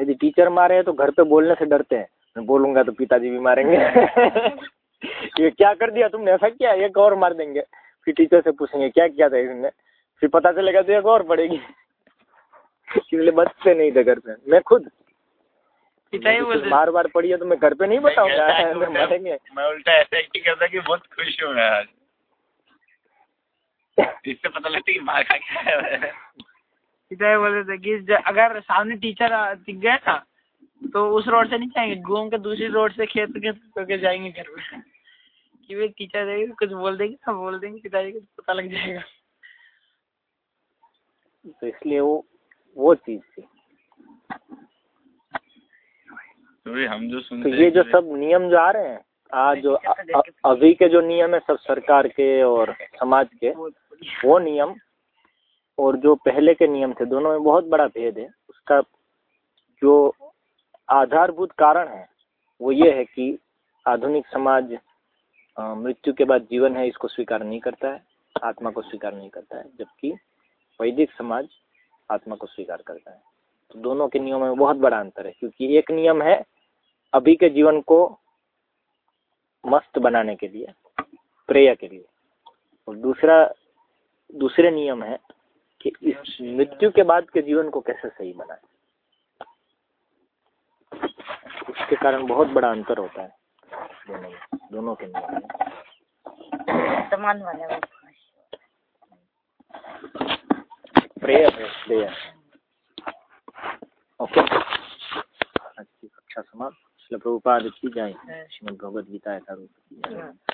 यदि टीचर मारे हैं तो घर पे बोलने से डरते हैं। मैं बोलूँगा तो पिताजी भी मारेंगे। ये क्या कर दिया तुमने? ऐसा किया? एक और मार देंगे। फिर टीचर से पूछेंगे क्या किया था इसने? फिर पता चलेगा तो एक और पड़ेगी। इसलिए बचते नहीं थे घर पे। मैं खुद पिताजी मुझे बोलते मार बार पड़ी है तो मैं घर पे नहीं बताऊँगा मैं मैं उल्टा ऐसे एक्टिंग करता कि बहुत खुश हूँ मैं आज। इससे पता लगता है कि मार खा के आया है पिताजी बोलते थे कि अगर सामने टीचर दिख गए ना तो उस रोड से नहीं जाएँगे घूम के दूसरी रोड से खेत खेत करके जाएँगे घर में कि वे टीचर देगी कुछ बोल देंगे ना बोल देंगे पिताजी को पता लग जाएगा। तो इसलिए वो वो चीज़ थी। तो ये हम जो तो सुनते ये जो सब नियम जो आ रहे हैं आज जो अभी के जो नियम है सब सरकार के और समाज के वो नियम और जो पहले के नियम थे दोनों में बहुत बड़ा भेद है। उसका जो आधारभूत कारण है वो ये है कि आधुनिक समाज मृत्यु के बाद जीवन है इसको स्वीकार नहीं करता है आत्मा को स्वीकार नहीं करता है जबकि वैदिक समाज आत्मा को स्वीकार करता है। तो दोनों के नियमों में बहुत बड़ा अंतर है क्योंकि एक नियम है अभी के जीवन को मस्त बनाने के लिए प्रेय के लिए। और दूसरा दूसरे नियम है कि इस मृत्यु के बाद के जीवन को कैसे सही बनाए। उसके कारण बहुत बड़ा अंतर होता है। दोनों दोनों के नियम में समान वाला प्रेयर है प्रेयर ओके। अच्छी कक्षा समाप्त। श्री प्रभुपाद की जाए श्रीमद भगवद गीता यथारूप की जय।